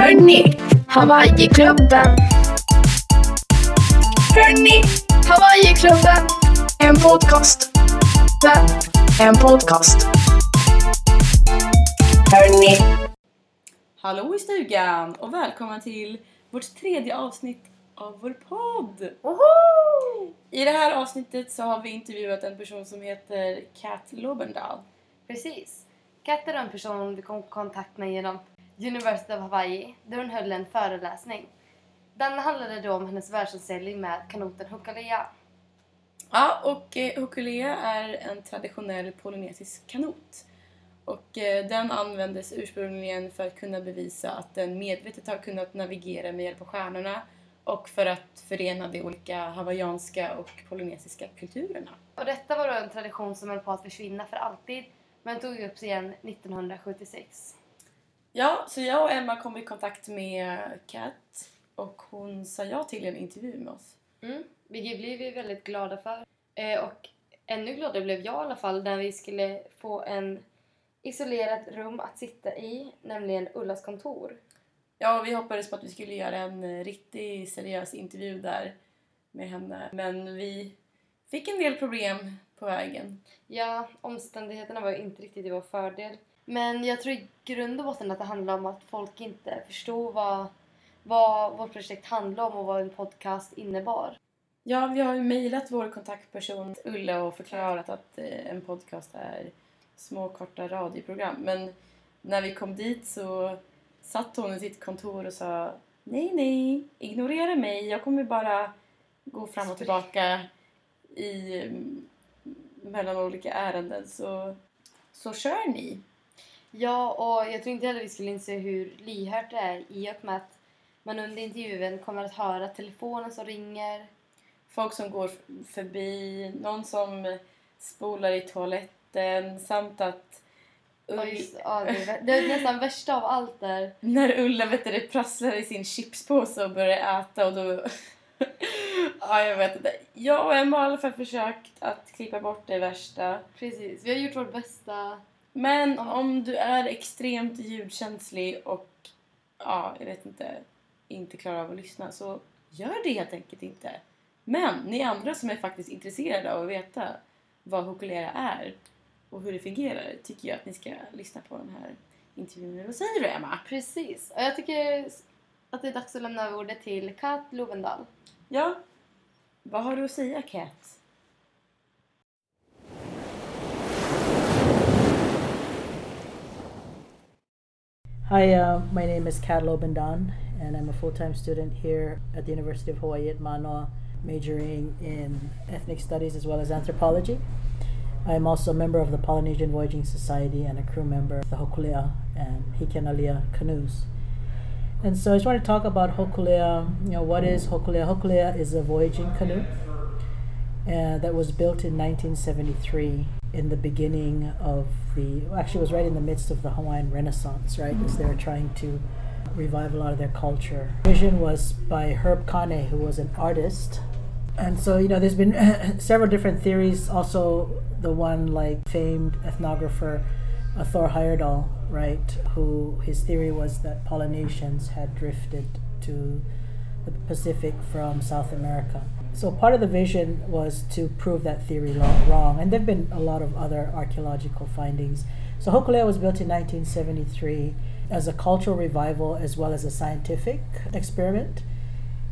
Hörni, Hawaiiklubben. Hörni, Hawaiiklubben. En podcast. En podcast. Hörni. Hallå i stugan och välkomna till vårt tredje avsnitt av vår podd! I det här avsnittet så har vi intervjuat en person som heter Kat Lobendahl. Precis. Kat är en person vi kom i kontakt med genom University of Hawaii där hon höll en föreläsning. Den handlade då om hennes världsutställning med kanoten Hokalea. Ja, och eh, Hokulea är en traditionell polynesisk kanot. Och eh, den användes ursprungligen för att kunna bevisa att den medvetet har kunnat navigera med hjälp av stjärnorna och för att förena de olika hawaiianska och polynesiska kulturerna. Och detta var då en tradition som höll på att försvinna för alltid men tog upp sig igen 1976. Ja, så jag och Emma kom i kontakt med Kat och hon sa ja till en intervju med oss. Mm. Vilket blev vi väldigt glada för. Eh, och ännu gladare blev jag i alla fall när vi skulle få en isolerat rum att sitta i, nämligen Ullas kontor. Ja, vi hoppades på att vi skulle göra en eh, riktigt seriös intervju där med henne. Men vi fick en del problem på vägen. Ja, omständigheterna var inte riktigt i vår fördel. Men jag tror i grund och botten att det handlar om att folk inte förstod vad, vad vårt projekt handlade om och vad en podcast innebar. Ja, vi har ju mejlat vår kontaktperson Ulla och förklarat att eh, en podcast är små korta radioprogram. Men när vi kom dit så satt hon i sitt kontor och sa Nej, nej, ignorera mig. Jag kommer bara gå fram och tillbaka i, mm, mellan olika ärenden. Så, så kör ni. Ja, och jag tror inte heller vi skulle inse hur lyhört det är i och med att man under intervjun kommer att höra telefonen som ringer. Folk som går förbi, någon som spolar i toaletten samt att Ull, just, ja, det, är, det är nästan värsta av allt där. när Ulla vet du, prasslar i sin chipspåse och börjar äta och då... ja, jag vet inte. Jag och Emma har i alla fall försökt att klippa bort det värsta. Precis, vi har gjort vårt bästa. Men Ja. om du är extremt ljudkänslig och ja, jag vet inte, inte klarar av att lyssna så gör det helt enkelt inte. Men ni andra som är faktiskt intresserade av att veta vad Hokulera är och hur det fungerar tycker jag att ni ska lyssna på den här intervjun. Vad säger du Emma? Precis, och jag tycker att det är dags att lämna över ordet till Kat Lovendal. Ja, vad har du att säga Kat? Hi, uh, my name is Kat Loebendahl, and I'm a full time student here at the University of Hawaii at Manoa, majoring in ethnic studies as well as anthropology. I am also a member of the Polynesian Voyaging Society and a crew member of the Hokulea and Hikianalia canoes. And so I just want to talk about Hokulea. You know, what is Hokulea? Hokulea is a voyaging canoe uh, that was built in 1973 in the beginning of the actually was right in the midst of the Hawaiian Renaissance, right? As they were trying to revive a lot of their culture. Vision was by Herb Kane, who was an artist. And so, you know, there's been several different theories. Also, the one like famed ethnographer Thor Heyerdahl, right, who his theory was that Polynesians had drifted to the Pacific from South America. So part of the vision was to prove that theory wrong, and there've been a lot of other archaeological findings. So Hokulea was built in 1973 as a cultural revival as well as a scientific experiment.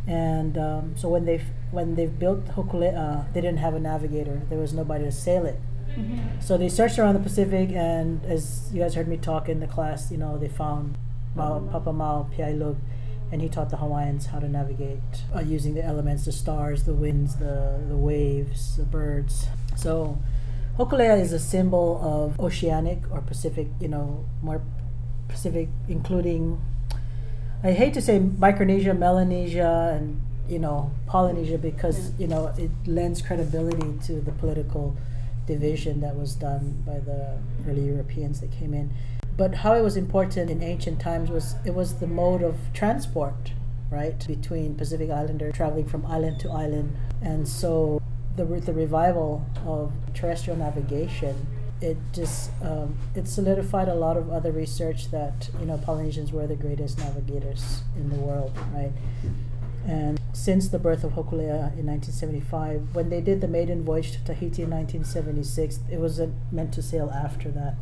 And um, so when they when they built Hokulea, they didn't have a navigator. There was nobody to sail it. So they searched around the Pacific, and as you guys heard me talk in the class, you know, they found Mau, Papa Mau Piailug, and he taught the Hawaiians how to navigate uh, using the elements, the stars, the winds, the, the waves, the birds. So Hokulea is a symbol of oceanic or Pacific, you know, more Pacific, including, I hate to say Micronesia, Melanesia, and, you know, Polynesia because, you know, it lends credibility to the political division that was done by the early Europeans that came in. But how it was important in ancient times was it was the mode of transport, right, between Pacific Islander traveling from island to island. And so the, the revival of terrestrial navigation it just um, it solidified a lot of other research that you know Polynesians were the greatest navigators in the world, right? And since the birth of Hokulea in 1975, when they did the maiden voyage to Tahiti in 1976, it wasn't meant to sail after that.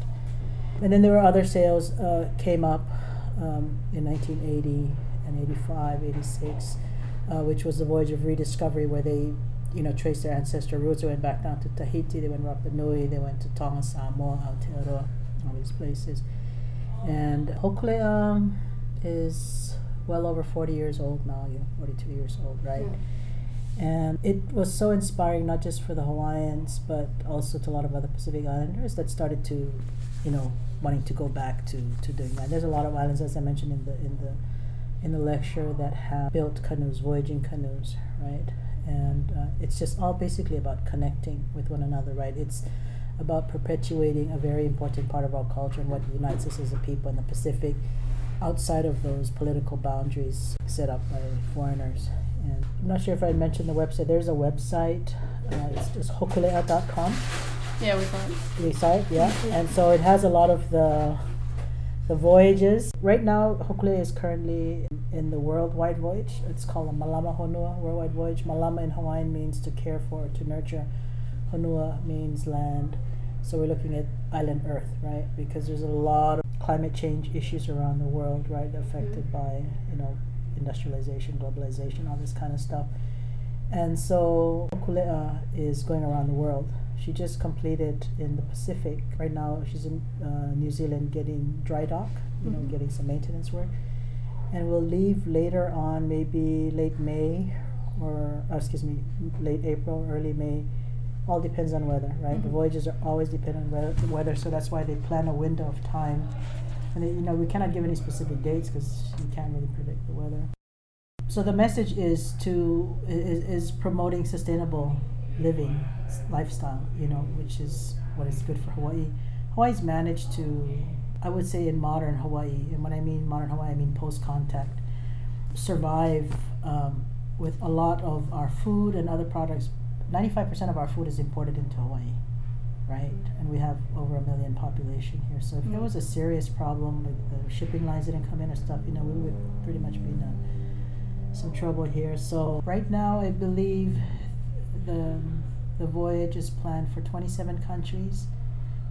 And then there were other sails uh, came up um, in 1980 and 85, 86, uh, which was the voyage of rediscovery, where they, you know, traced their ancestral roots. They went back down to Tahiti. They went to Rapa Nui. They went to Tonga, Samoa, Aotearoa, all these places. And Hokulea is well over 40 years old now, you know, 42 years old, right? Mm. And it was so inspiring, not just for the Hawaiians, but also to a lot of other Pacific Islanders that started to, you know, wanting to go back to, to doing that. There's a lot of islands, as I mentioned in the in the in the lecture, that have built canoes, voyaging canoes, right? And uh, it's just all basically about connecting with one another, right? It's about perpetuating a very important part of our culture and what unites us as a people in the Pacific outside of those political boundaries set up by foreigners. And I'm not sure if I mentioned the website. There's a website. Uh, it's just hokulea.com. Yeah, we saw it. We saw it, yeah. And so it has a lot of the the voyages. Right now, Hokulea is currently in, in the worldwide voyage. It's called a Malama Honua worldwide voyage. Malama in Hawaiian means to care for, to nurture. Honua means land. So we're looking at island Earth, right? Because there's a lot of climate change issues around the world, right? Affected mm-hmm. by you know industrialization, globalization, all this kind of stuff. And so Hokulea uh, is going around the world. She just completed in the Pacific. Right now, she's in uh, New Zealand getting dry dock, you know, Mhm. getting some maintenance work. And we'll leave later on, maybe late May or, uh, excuse me, late April, early May. All depends on weather, right? The Mhm. voyages are always dependent on weather, weather, so that's why they plan a window of time. And they, you know, we cannot give any specific dates because you can't really predict the weather. So the message is to is, is promoting sustainable living lifestyle, you know, which is what is good for Hawaii. Hawaii's managed to, I would say, in modern Hawaii, and when I mean modern Hawaii, I mean post-contact, survive um, with a lot of our food and other products. Ninety-five percent of our food is imported into Hawaii, right? And we have over a million population here. So if there Mm. was a serious problem with the shipping lines didn't come in or stuff, you know, we would pretty much be in a some trouble here. So right now, I believe the the voyage is planned for 27 countries,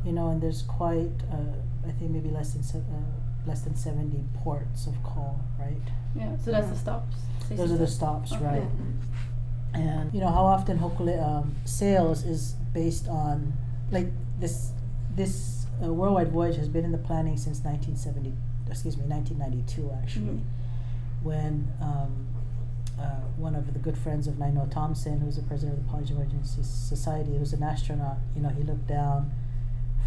you know, and there's quite uh, I think maybe less than se- uh, less than 70 ports of call, right? Yeah, so that's the stops. Those are the stops, Okay. right? And you know how often Hokule um, sails is based on like this this uh, worldwide voyage has been in the planning since 1970 excuse me 1992 actually Mhm. when um, uh, one of the good friends of Nainoa Thompson, who's the president of the Polynesian Emergency Society, who's an astronaut, you know, he looked down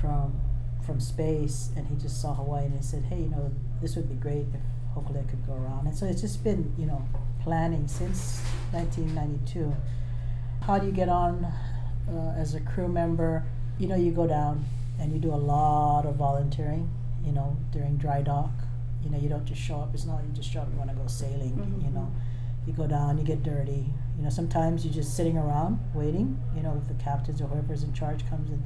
from from space and he just saw Hawaii and he said, hey, you know, this would be great if Hokulea could go around. And so it's just been, you know, planning since 1992. How do you get on uh, as a crew member? You know, you go down and you do a lot of volunteering, you know, during dry dock. You know, you don't just show up. It's not like you just show up, you want to go sailing, Mhm. you know. You go down, you get dirty. You know, sometimes you're just sitting around waiting, you know, if the captains or whoever's in charge comes in.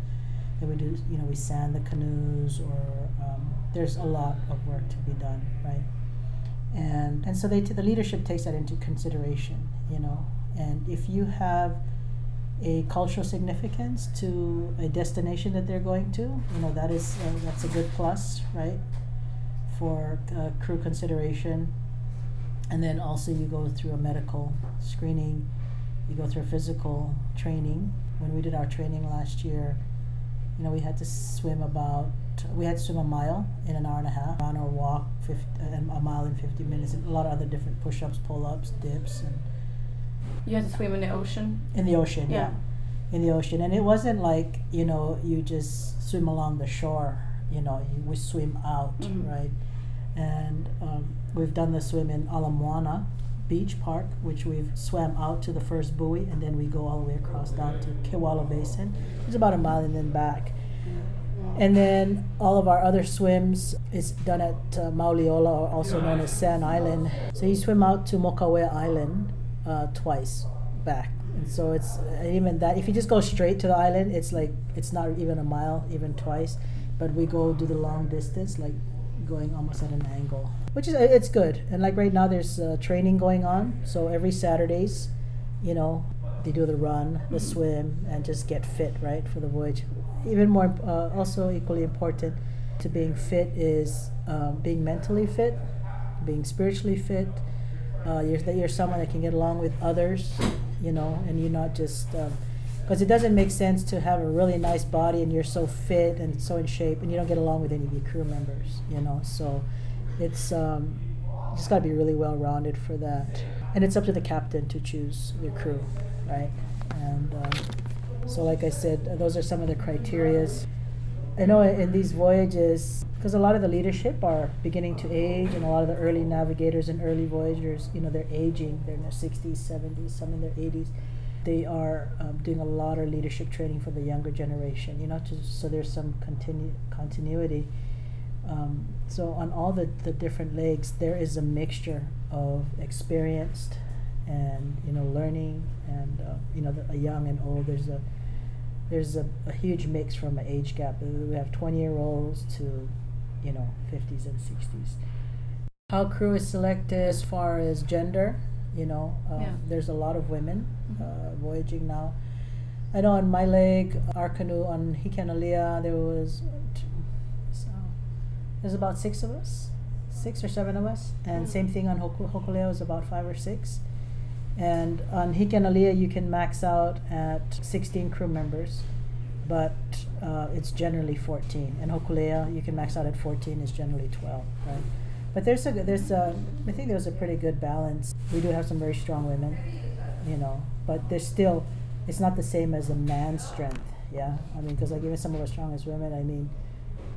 Then we do, you know, we sand the canoes or um, there's a lot of work to be done, right? And, and so they t- the leadership takes that into consideration, you know. And if you have a cultural significance to a destination that they're going to, you know, that is uh, that's a good plus, right? For uh, crew consideration. And then also you go through a medical screening, you go through a physical training. When we did our training last year, you know, we had to swim about we had to swim a mile in an hour and a half, run or walk 50, uh, a mile in 50 minutes, and a lot of other different push-ups, pull-ups, dips, and You had to swim in the ocean. in the ocean, yeah. Yeah. in the ocean. And it wasn't like you know you just swim along the shore. You know, you, we swim out, Mhm. right? And um, we've done the swim in Ala Moana Beach Park, which we've swam out to the first buoy, and then we go all the way across down to Kewalo Basin. It's about a mile and then back. And then all of our other swims is done at uh, Mauliola, also known as Sand Island. So you swim out to Mokauea Island uh, twice back, and so it's even that if you just go straight to the island, it's like it's not even a mile, even twice. But we go do the long distance, like going almost at an angle, which is it's good. And like right now, there's uh, training going on. So every Saturdays, you know, they do the run, the swim, and just get fit right for the voyage. Even more, uh, also equally important to being fit is um, being mentally fit, being spiritually fit. Uh, you're, that you're someone that can get along with others, you know, and you're not just because it doesn't make sense to have a really nice body and you're so fit and so in shape and you don't get along with any of your crew members, you know. So it's um, just got to be really well rounded for that, and it's up to the captain to choose your crew, right? And um, so, like I said, those are some of the criterias. I know in these voyages, because a lot of the leadership are beginning to age, and a lot of the early navigators and early voyagers, you know, they're aging. They're in their 60s, 70s, some in their 80s. They are um, doing a lot of leadership training for the younger generation, you know, to, so there's some continu- continuity. Um, so on all the, the different legs, there is a mixture of experienced and you know learning and uh, you know the, a young and old. There's a there's a, a huge mix from an age gap. We have 20 year olds to you know 50s and 60s. How crew is selected as far as gender, you know, um, Yeah. there's a lot of women uh, voyaging now. I know on my leg, our canoe on Hikianalia, there was so there's about six of us, six or seven of us, and Mm. same thing on Hoku, Hokulea was about five or six. And on Hikianalia, you can max out at 16 crew members, but uh, it's generally 14. And Hokulea, you can max out at 14, is generally 12, right? But there's a there's a I think there's a pretty good balance. We do have some very strong women, you know, but there's still it's not the same as a man's strength. Yeah, I mean, because like even some of our strongest women, I mean,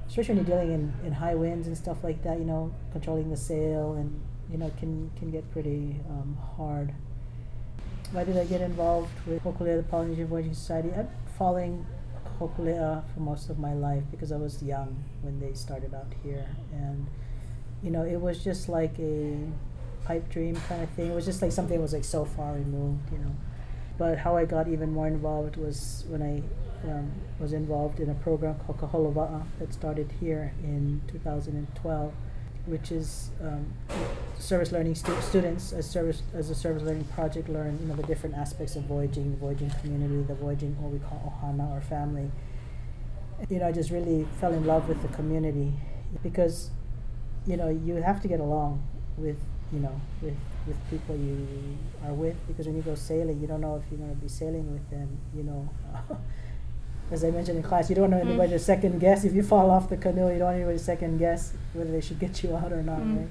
especially when you're dealing in, in high winds and stuff like that, you know, controlling the sail and you know can can get pretty um, hard. Why did I get involved with Hokulea, the Polynesian Voyaging Society? Been following Hokulea for most of my life because I was young when they started out here, and you know, it was just like a pipe dream kind of thing. It was just like something that was like so far removed, you know. But how I got even more involved was when I um, was involved in a program called Kaholova'a that started here in 2012, which is um, service learning stu- students as service as a service learning project learn you know the different aspects of voyaging, the voyaging community, the voyaging what we call ohana or family. You know, I just really fell in love with the community because you know you have to get along with you know with with people you are with because when you go sailing you don't know if you're going to be sailing with them you know as i mentioned in class you don't know anybody to second guess if you fall off the canoe you don't want anybody to second guess whether they should get you out or not Mm. right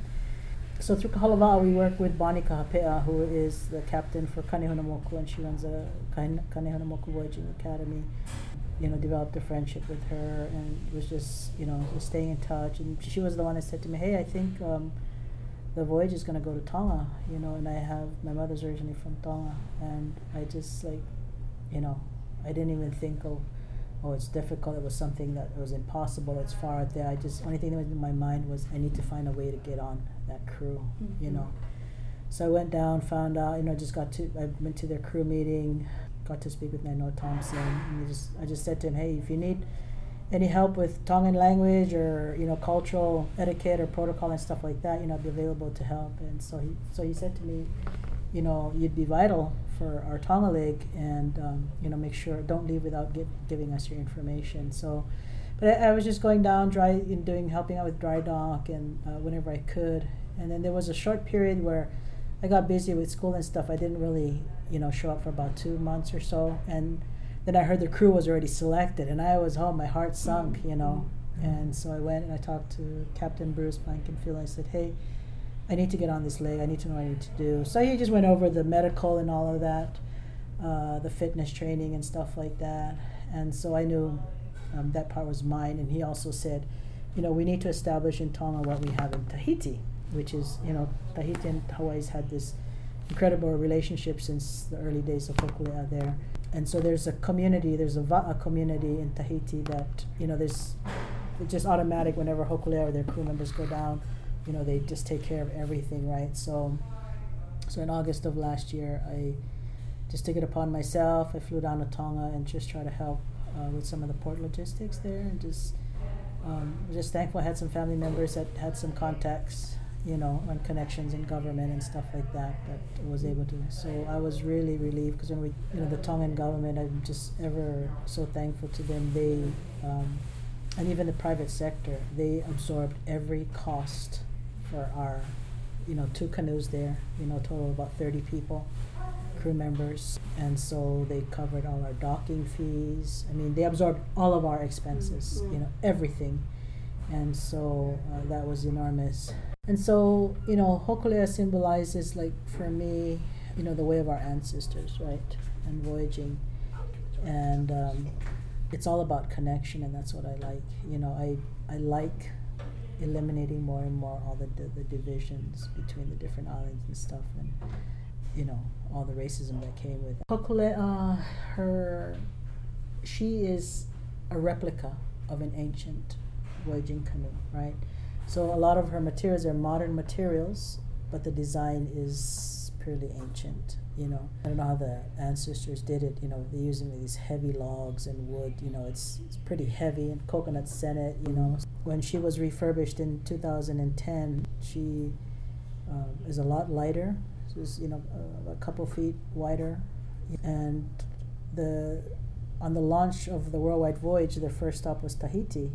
so through Kahalova'a, we work with Bonnie Kahapea, who is the captain for Kanehunamoku, and she runs a Kane- Kanehunamoku Voyaging Academy. You know, developed a friendship with her, and was just you know just staying in touch. And she was the one that said to me, "Hey, I think um, the voyage is going to go to Tonga." You know, and I have my mother's originally from Tonga, and I just like, you know, I didn't even think of, oh, it's difficult. It was something that was impossible. It's far out there. I just only thing that was in my mind was I need to find a way to get on that crew. You Mhm. know. So I went down, found out, you know, just got to, I went to their crew meeting, got to speak with Nainoa Thompson, and just, I just said to him, hey, if you need any help with Tongan language or, you know, cultural etiquette or protocol and stuff like that, you know, I'd be available to help. And so he, so he said to me, you know, you'd be vital for our Tonga leg and, um, you know, make sure, don't leave without giving us your information. So, but I, I was just going down dry and doing helping out with dry dock and uh, whenever I could. And then there was a short period where I got busy with school and stuff. I didn't really, you know, show up for about two months or so. And then I heard the crew was already selected, and I was home. My heart sunk, you know. And so I went and I talked to Captain Bruce Blankenfeld. I said, "Hey, I need to get on this leg. I need to know what I need to do." So he just went over the medical and all of that, uh, the fitness training and stuff like that. And so I knew um, that part was mine. And he also said, you know, we need to establish in Tonga what we have in Tahiti, which is, you know, Tahiti and Hawaii's had this incredible relationship since the early days of Hokulea there. And so there's a community, there's a Va'a community in Tahiti that, you know, there's it's just automatic whenever Hokulea or their crew members go down, you know, they just take care of everything, right? So so in August of last year, I just took it upon myself. I flew down to Tonga and just try to help uh, with some of the port logistics there, and just um, just thankful I had some family members that had some contacts, you know, and connections in government and stuff like that that was able to. So I was really relieved because when we, you know, the Tongan government, I'm just ever so thankful to them. They um, and even the private sector, they absorbed every cost for our, you know, two canoes there, you know, total about 30 people, crew members. And so they covered all our docking fees. I mean, they absorbed all of our expenses, you know, everything. And so uh, that was enormous. And so, you know, Hokulea symbolizes, like, for me, you know, the way of our ancestors, right? And voyaging. And, um, it's all about connection and that's what I like. You know, I I like eliminating more and more all the the, the divisions between the different islands and stuff and you know, all the racism that came with it. Hokule uh her she is a replica of an ancient voyaging canoe, right? So a lot of her materials are modern materials, but the design is purely ancient. You know, I don't know how the ancestors did it. You know, they're using these heavy logs and wood. You know, it's, it's pretty heavy and coconut sennet. You know, when she was refurbished in 2010, she um, is a lot lighter. She's you know uh, a couple feet wider, and the on the launch of the worldwide voyage, their first stop was Tahiti.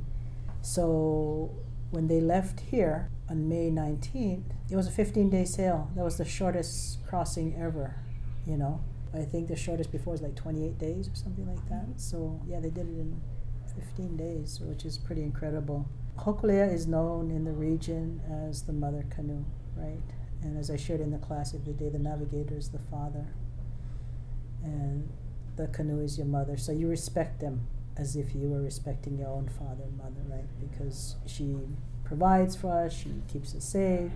So when they left here on May 19th, it was a 15 day sail. That was the shortest crossing ever, you know. I think the shortest before was like 28 days or something like that. Mm-hmm. So, yeah, they did it in 15 days, which is pretty incredible. Hokulea is known in the region as the mother canoe, right? And as I shared in the class the day, the navigator is the father, and the canoe is your mother. So you respect them as if you were respecting your own father and mother, right? Because she provides for us, she keeps us safe,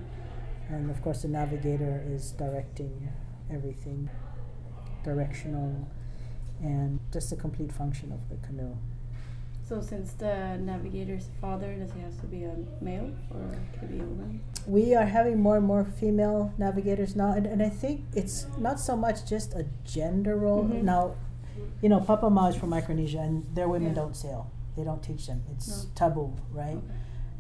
and of course, the navigator is directing everything, directional, and just the complete function of the canoe. So since the navigator's father, does he have to be a male or could be a woman? We are having more and more female navigators now, and, and I think it's not so much just a gender role. Mhm. Now, you know, Papa Ma is from Micronesia, and their women Yeah. don't sail. They don't teach them. It's No. taboo, right? Okay.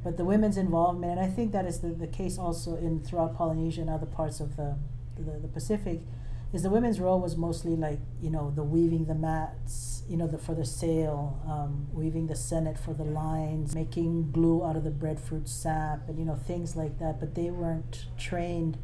But the women's involvement, and I think that is the, the case also in throughout Polynesia and other parts of the, the, the Pacific, is the women's role was mostly like, you know, the weaving the mats, you know, the for the sail, um, weaving the sennet for the lines, making glue out of the breadfruit sap, and you know, things like that. But they weren't trained.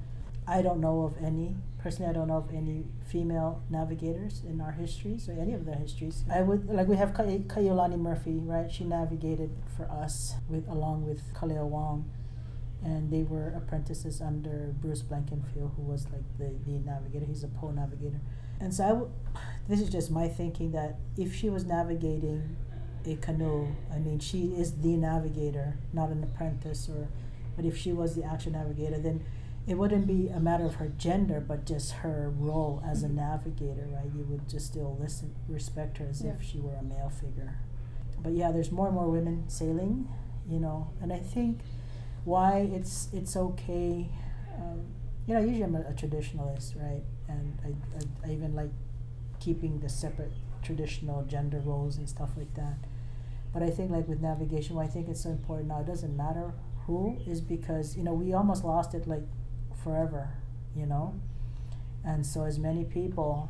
I don't know of any. Personally, I don't know of any female navigators in our histories or any of their histories. I would like we have Ka- Ka'iulani Murphy, right? She navigated for us with along with Kaleo Wong, and they were apprentices under Bruce Blankenfeld, who was like the, the navigator. He's a pwo navigator, and so I w- this is just my thinking that if she was navigating a canoe, I mean, she is the navigator, not an apprentice or, but if she was the actual navigator, then it wouldn't be a matter of her gender, but just her role as a navigator, right? You would just still listen, respect her as Yeah. if she were a male figure. But yeah, there's more and more women sailing, you know, and I think why it's it's okay. Um, you know, usually I'm a, a traditionalist, right? And I, I, I even like keeping the separate traditional gender roles and stuff like that. But I think like with navigation, why I think it's so important now, it doesn't matter who, is because, you know, we almost lost it like forever, you know? And so as many people,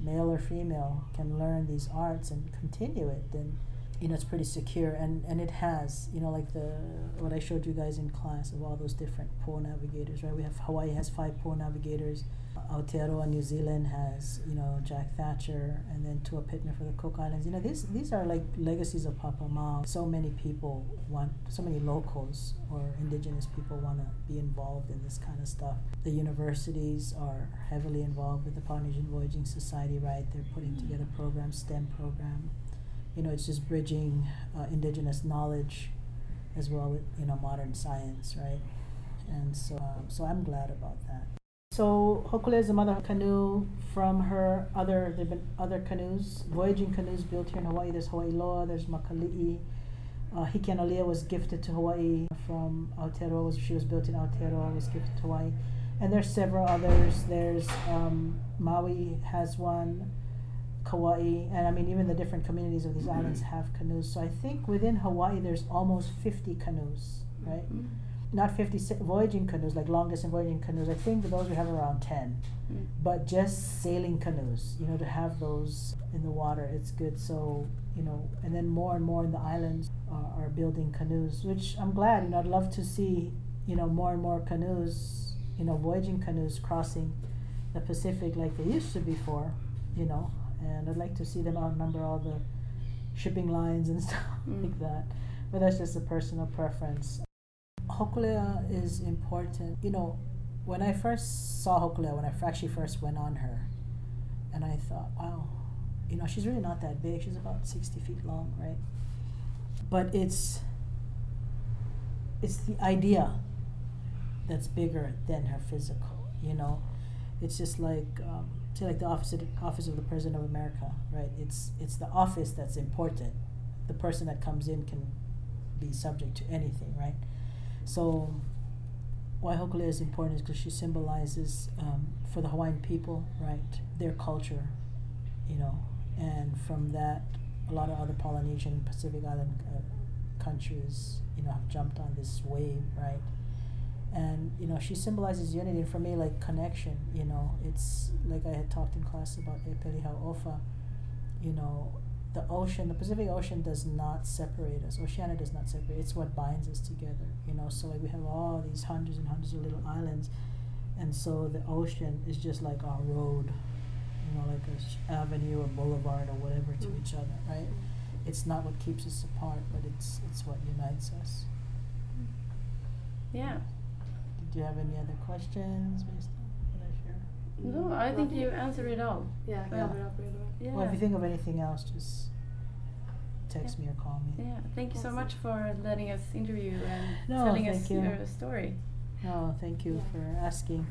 male or female, can learn these arts and continue it, then you know it's pretty secure and, and it has, you know, like the what I showed you guys in class of all those different pwo navigators, right? We have Hawaii has five pwo navigators. Aotearoa New Zealand has, you know, Jack Thatcher and then Tua Pittman for the Cook Islands. You know, these these are like legacies of Papa Ma. So many people want so many locals or indigenous people want to be involved in this kind of stuff. The universities are heavily involved with the Polynesian Voyaging Society, right? They're putting mm-hmm. together programs, STEM program. You know, it's just bridging uh, indigenous knowledge as well with you know modern science, right? And so, um, so I'm glad about that. So Hokule is the mother canoe from her other. There've been other canoes, voyaging canoes built here in Hawaii. There's Hawaii Loa. There's Makali'i. Uh, Hikianalia was gifted to Hawaii from Aotearoa. She was built in Aotearoa. Was gifted to Hawaii. and there's several others. There's um, Maui has one, Kauai, and I mean even the different communities of these islands have canoes. So I think within Hawaii there's almost 50 canoes, right? Mm. Not 50 voyaging canoes, like long distance voyaging canoes. I think those we have around 10. Mm. But just sailing canoes, you know, to have those in the water, it's good. So, you know, and then more and more in the islands are, are building canoes, which I'm glad, you know, I'd love to see, you know, more and more canoes, you know, voyaging canoes crossing the Pacific like they used to before, you know, and I'd like to see them outnumber all the shipping lines and stuff Mm. like that. But that's just a personal preference. Hokulea is important. You know, when I first saw Hokulea, when I actually first went on her, and I thought, wow, you know, she's really not that big. She's about 60 feet long, right? But it's it's the idea that's bigger than her physical, you know? It's just like um, say like the office of, office of the president of America, right? It's it's the office that's important. The person that comes in can be subject to anything, right? So why Hokulea is important is because she symbolizes um, for the Hawaiian people, right, their culture, you know, and from that, a lot of other Polynesian Pacific Island uh, countries, you know, have jumped on this wave, right? And you know, she symbolizes unity, and for me, like connection. You know, it's like I had talked in class about Ofa. You know, the ocean, the Pacific Ocean does not separate us. Oceania does not separate. It's what binds us together. You know, so like we have all these hundreds and hundreds of little islands, and so the ocean is just like our road. You know, like a sh- avenue or boulevard or whatever to Mm. each other, right? It's not what keeps us apart, but it's it's what unites us. Yeah. Did you have any other questions based on what I shared? No, I think you answered it all. Yeah, Yeah. cover it up really well. Yeah. Well, if you think of anything else, just text me or call me. yeah. Thank you so Awesome. much for letting us interview and No, telling thank us you. your story. No, thank you Yeah. for asking.